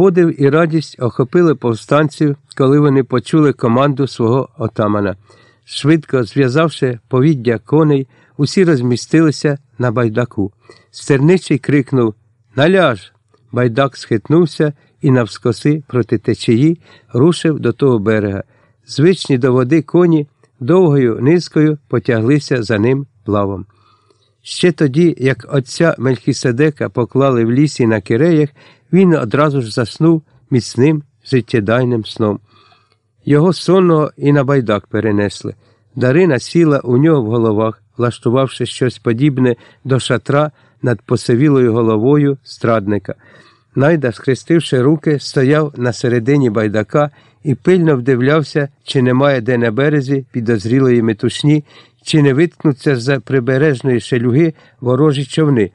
Подив і радість охопили повстанців, коли вони почули команду свого отамана. Швидко зв'язавши повіддя коней, усі розмістилися на байдаку. Стерничий крикнув Наляж! Байдак схитнувся і навскоси проти течії рушив до того берега. Звичні до води коні довгою низкою потяглися за ним плавом. Ще тоді, як отця Мельхіседека поклали в лісі на киреях, він одразу ж заснув міцним життєдайним сном. Його сонного і на байдак перенесли. Дарина сіла у нього в головах, влаштувавши щось подібне до шатра над посивілою головою страдника. Найда, схрестивши руки, стояв на середині байдака і пильно вдивлявся, чи немає де на березі підозрілої метушні, чи не виткнуться з прибережної шелюги ворожі човни.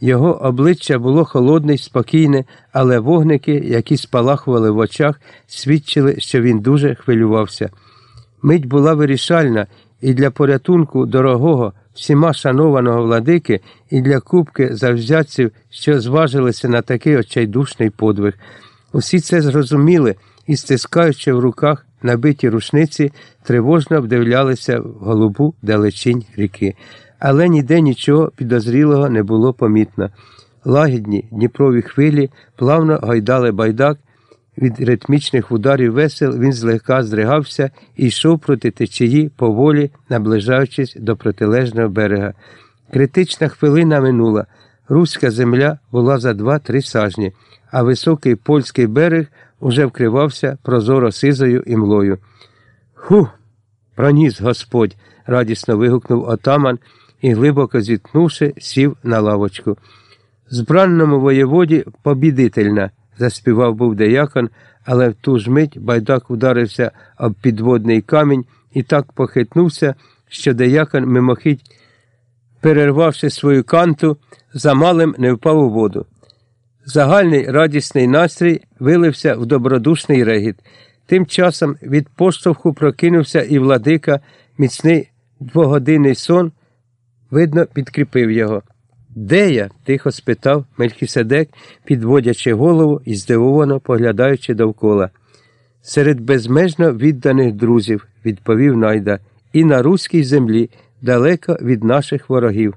Його обличчя було холодне й спокійне, але вогники, які спалахували в очах, свідчили, що він дуже хвилювався. Мить була вирішальна і для порятунку дорогого, всіма шанованого владики, і для кубки завзятців, що зважилися на такий очайдушний подвиг. Усі це зрозуміли і, стискаючи в руках набиті рушниці, тривожно вдивлялися в голубу далечінь ріки. Але ніде нічого підозрілого не було помітно. Лагідні Дніпрові хвилі плавно гойдали байдак. Від ритмічних ударів весел він злегка здригався і йшов проти течії, поволі наближаючись до протилежного берега. Критична хвилина минула. Руська земля була за два-три сажні, а високий польський берег уже вкривався прозоро сизою і млою. Ху! Проніс Господь! радісно вигукнув отаман і, глибоко зіткнувши, сів на лавочку. Збранному воєводі побідительна, заспівав був деякон, але в ту ж мить байдак ударився об підводний камінь і так похитнувся, що деякон мимохідь, перервавши свою канту, замалим не впав у воду. Загальний радісний настрій вилився в добродушний регіт. Тим часом від поштовху прокинувся і владика, міцний двогодинний сон, видно, підкріпив його. Де я? тихо спитав Мельхіседек, підводячи голову і здивовано поглядаючи довкола. Серед безмежно відданих друзів, відповів найда, і на руській землі, далеко від наших ворогів.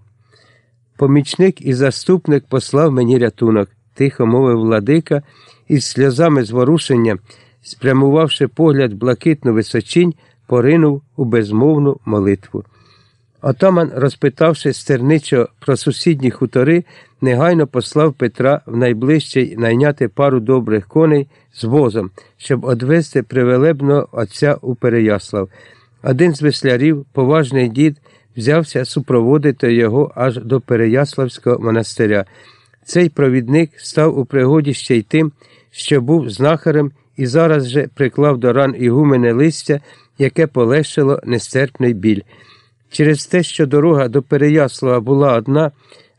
Помічник і заступник послав мені рятунок, тихо мовив владика, із сльозами зворушення, спрямувавши погляд блакитну височинь, поринув у безмовну молитву. Отаман, розпитавши стерничо про сусідні хутори, негайно послав Петра в найближчий найняти пару добрих коней з возом, щоб одвести привелебного отця у Переяслав. Один з веслярів, поважний дід, взявся супроводити його аж до Переяславського монастиря. Цей провідник став у пригоді ще й тим, що був знахарем і зараз же приклав до ран ігумене листя, яке полегшило нестерпний біль. Через те, що дорога до Переяслава була одна,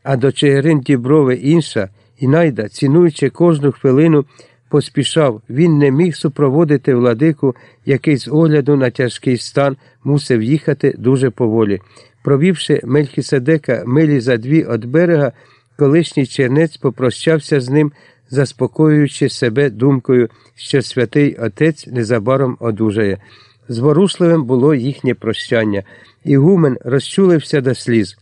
а до Чигирин Діброви інша, і найда, цінуючи кожну хвилину, поспішав, він не міг супроводити владику, який з огляду на тяжкий стан мусив їхати дуже поволі. Провівши Мельхіседека милі за дві від берега, колишній чернець попрощався з ним, заспокоюючи себе думкою, що святий отець незабаром одужає. Зворушливим було їхнє прощання. Ігумен розчулився до сліз.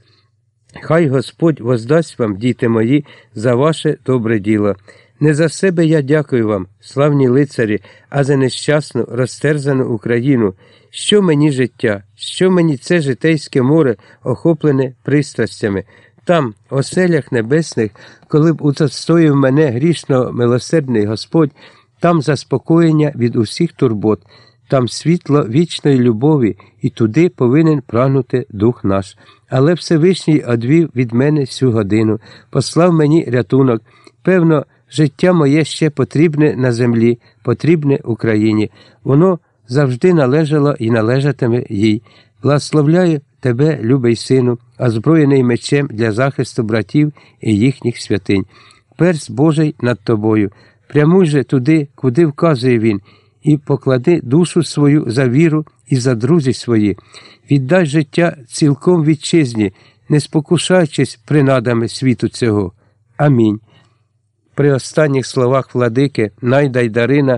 Хай Господь воздасть вам, діти мої, за ваше добре діло. Не за себе я дякую вам, славні лицарі, а за нещасну, розтерзану Україну. Що мені життя, що мені це житейське море, охоплене пристрастями. Там, оселях небесних, коли б удостоїв мене грішно милосердний Господь, там заспокоєння від усіх турбот там світло вічної любові, і туди повинен прагнути дух наш. Але Всевишній одвів від мене всю годину, послав мені рятунок. Певно, життя моє ще потрібне на землі, потрібне Україні. Воно завжди належало і належатиме їй. Благословляю тебе, любий сину, озброєний мечем для захисту братів і їхніх святинь. Перс Божий над тобою. Прямуй же туди, куди вказує він і поклади душу свою за віру і за друзі свої, віддай життя цілком вітчизні, не спокушаючись принадами світу цього. Амінь. При останніх словах владики Найда й Дарина